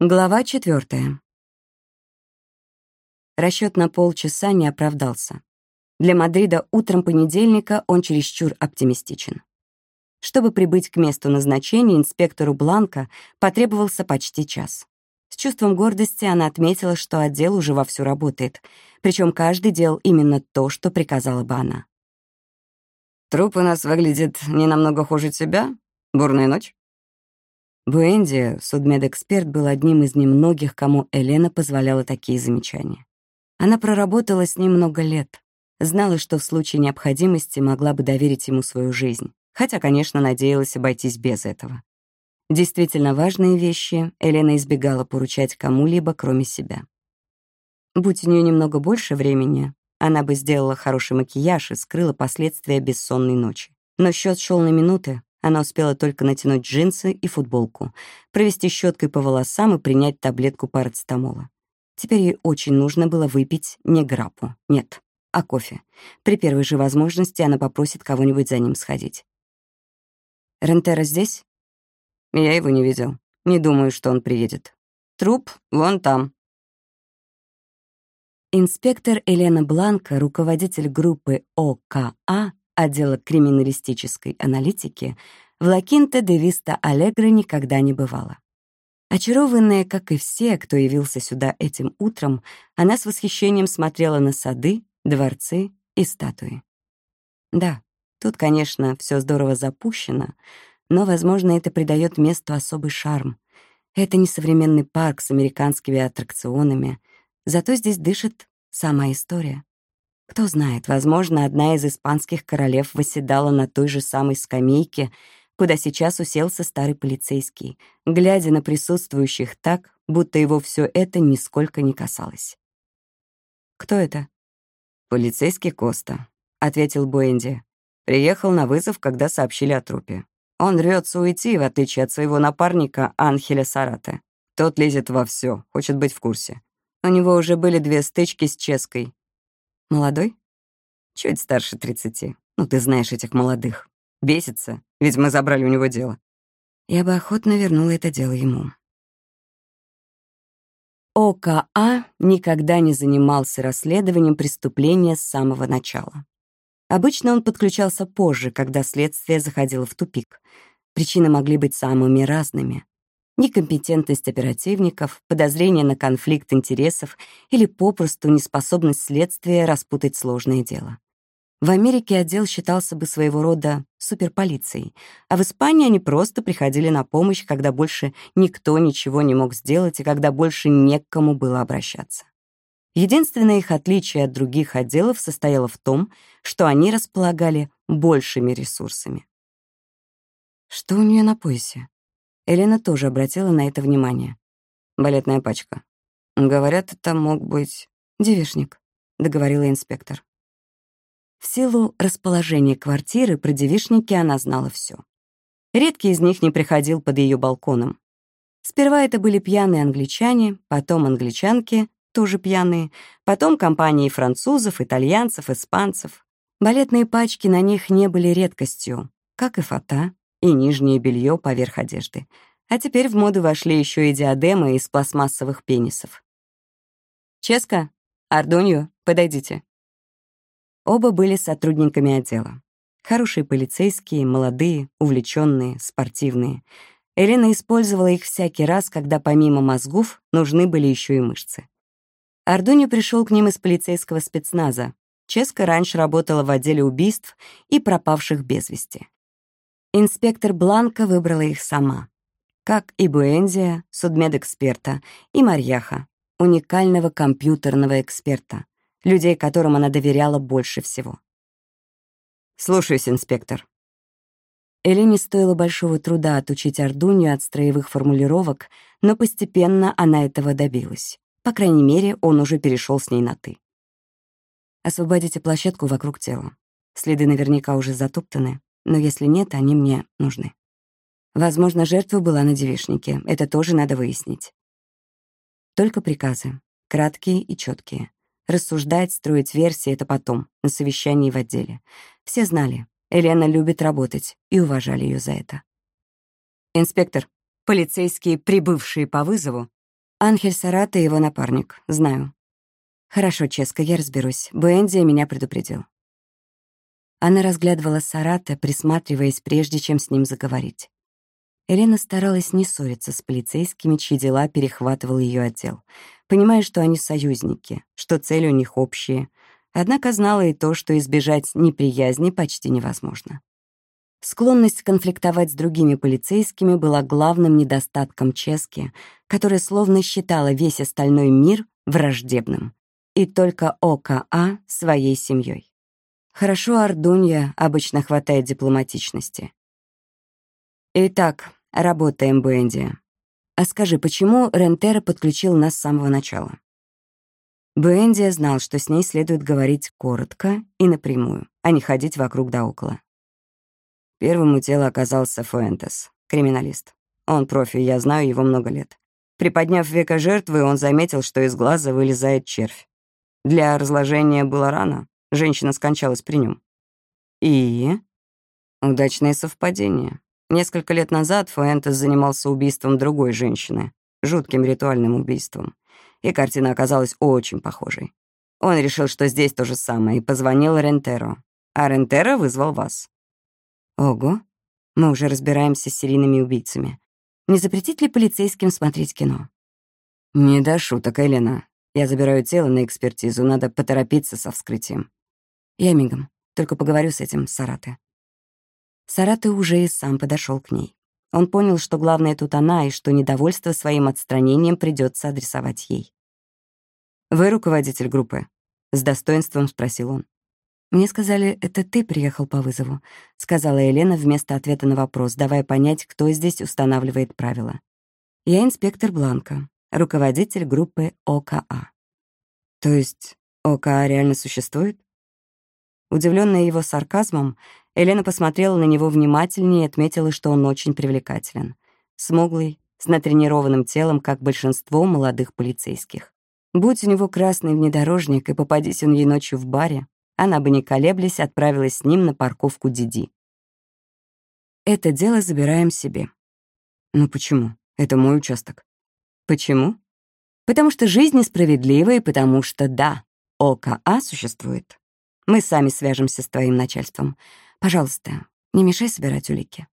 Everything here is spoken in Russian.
Глава четвертая. Расчет на полчаса не оправдался. Для Мадрида утром понедельника он чересчур оптимистичен. Чтобы прибыть к месту назначения, инспектору Бланка потребовался почти час. С чувством гордости она отметила, что отдел уже вовсю работает, причем каждый делал именно то, что приказала бы она. «Труп у нас выглядит не намного хуже тебя. Бурная ночь?» Буэнди, судмедэксперт, был одним из немногих, кому Елена позволяла такие замечания. Она проработала с ним много лет, знала, что в случае необходимости могла бы доверить ему свою жизнь, хотя, конечно, надеялась обойтись без этого. Действительно важные вещи Елена избегала поручать кому-либо, кроме себя. Будь у нее немного больше времени, она бы сделала хороший макияж и скрыла последствия бессонной ночи. Но счет шел на минуты, она успела только натянуть джинсы и футболку, провести щеткой по волосам и принять таблетку парацетамола. Теперь ей очень нужно было выпить не грапу, нет, а кофе. При первой же возможности она попросит кого-нибудь за ним сходить. «Рентера здесь?» «Я его не видел. Не думаю, что он приедет. Труп вон там». Инспектор Елена Бланка, руководитель группы ОКА, отдела криминалистической аналитики, в Лакинте де Виста Аллегро никогда не бывала. Очарованная, как и все, кто явился сюда этим утром, она с восхищением смотрела на сады, дворцы и статуи. Да, тут, конечно, все здорово запущено, но, возможно, это придает месту особый шарм. Это не современный парк с американскими аттракционами, зато здесь дышит сама история. Кто знает, возможно, одна из испанских королев восседала на той же самой скамейке, куда сейчас уселся старый полицейский, глядя на присутствующих так, будто его все это нисколько не касалось. «Кто это?» «Полицейский Коста», — ответил Буэнди. Приехал на вызов, когда сообщили о трупе. Он рвется уйти, в отличие от своего напарника Анхеля Сарате. Тот лезет во все, хочет быть в курсе. У него уже были две стычки с Ческой, Молодой? Чуть старше тридцати. Ну, ты знаешь этих молодых. Бесится, ведь мы забрали у него дело. Я бы охотно вернула это дело ему. ОКА никогда не занимался расследованием преступления с самого начала. Обычно он подключался позже, когда следствие заходило в тупик. Причины могли быть самыми разными некомпетентность оперативников, подозрение на конфликт интересов или попросту неспособность следствия распутать сложное дело. В Америке отдел считался бы своего рода суперполицией, а в Испании они просто приходили на помощь, когда больше никто ничего не мог сделать и когда больше не к кому было обращаться. Единственное их отличие от других отделов состояло в том, что они располагали большими ресурсами. Что у нее на поясе? Елена тоже обратила на это внимание. «Балетная пачка. Говорят, это мог быть...» «Девишник», — договорила инспектор. В силу расположения квартиры про девишники она знала все. Редкий из них не приходил под ее балконом. Сперва это были пьяные англичане, потом англичанки, тоже пьяные, потом компании французов, итальянцев, испанцев. Балетные пачки на них не были редкостью, как и фата, и нижнее белье поверх одежды. А теперь в моду вошли еще и диадемы из пластмассовых пенисов. «Ческа, Ардунью, подойдите». Оба были сотрудниками отдела. Хорошие полицейские, молодые, увлеченные, спортивные. Элена использовала их всякий раз, когда помимо мозгов нужны были еще и мышцы. Ардунью пришел к ним из полицейского спецназа. Ческа раньше работала в отделе убийств и пропавших без вести. Инспектор Бланка выбрала их сама. Как и Буэнзия, судмедэксперта, и Марьяха, уникального компьютерного эксперта, людей, которым она доверяла больше всего. «Слушаюсь, инспектор». Элине стоило большого труда отучить Ардунью от строевых формулировок, но постепенно она этого добилась. По крайней мере, он уже перешел с ней на «ты». Освободите площадку вокруг тела. Следы наверняка уже затоптаны но если нет, они мне нужны. Возможно, жертва была на девишнике. Это тоже надо выяснить. Только приказы. Краткие и четкие. Рассуждать, строить версии — это потом, на совещании в отделе. Все знали, Елена любит работать и уважали ее за это. «Инспектор, полицейские, прибывшие по вызову, Анхель Сарата — его напарник, знаю. Хорошо, Ческа, я разберусь. Буэнди меня предупредил. Она разглядывала Сарата, присматриваясь, прежде чем с ним заговорить. Елена старалась не ссориться с полицейскими, чьи дела перехватывал ее отдел, понимая, что они союзники, что цели у них общие, однако знала и то, что избежать неприязни почти невозможно. Склонность конфликтовать с другими полицейскими была главным недостатком Чески, которая словно считала весь остальной мир враждебным, и только ОКА своей семьей. Хорошо Ардунья обычно хватает дипломатичности. Итак, Работаем, Бенди. А скажи, почему Рентера подключил нас с самого начала? Бенди знал, что с ней следует говорить коротко и напрямую, а не ходить вокруг да около. Первым у тела оказался Фуэнтес, криминалист. Он профи, я знаю его много лет. Приподняв века жертвы, он заметил, что из глаза вылезает червь. Для разложения было рано, женщина скончалась при нем. И... Удачное совпадение. Несколько лет назад Фуэнтес занимался убийством другой женщины, жутким ритуальным убийством, и картина оказалась очень похожей. Он решил, что здесь то же самое, и позвонил Рентеро. А Рентеро вызвал вас. Ого, мы уже разбираемся с серийными убийцами. Не запретить ли полицейским смотреть кино? Не до шуток, Элена. Я забираю тело на экспертизу, надо поторопиться со вскрытием. Я мигом, только поговорю с этим Сараты. Сараты уже и сам подошел к ней. Он понял, что главное тут она, и что недовольство своим отстранением придется адресовать ей. «Вы руководитель группы?» — с достоинством спросил он. «Мне сказали, это ты приехал по вызову», — сказала Елена вместо ответа на вопрос, давая понять, кто здесь устанавливает правила. «Я инспектор Бланка, руководитель группы ОКА». «То есть ОКА реально существует?» Удивленная его сарказмом, Елена посмотрела на него внимательнее и отметила, что он очень привлекателен. Смуглый, с натренированным телом, как большинство молодых полицейских. Будь у него красный внедорожник и попадись он ей ночью в баре, она бы, не колеблясь, отправилась с ним на парковку Диди. Это дело забираем себе. Ну почему? Это мой участок. Почему? Потому что жизнь несправедлива и потому что, да, ОКА существует. Мы сами свяжемся с твоим начальством. Пожалуйста, не мешай собирать улики.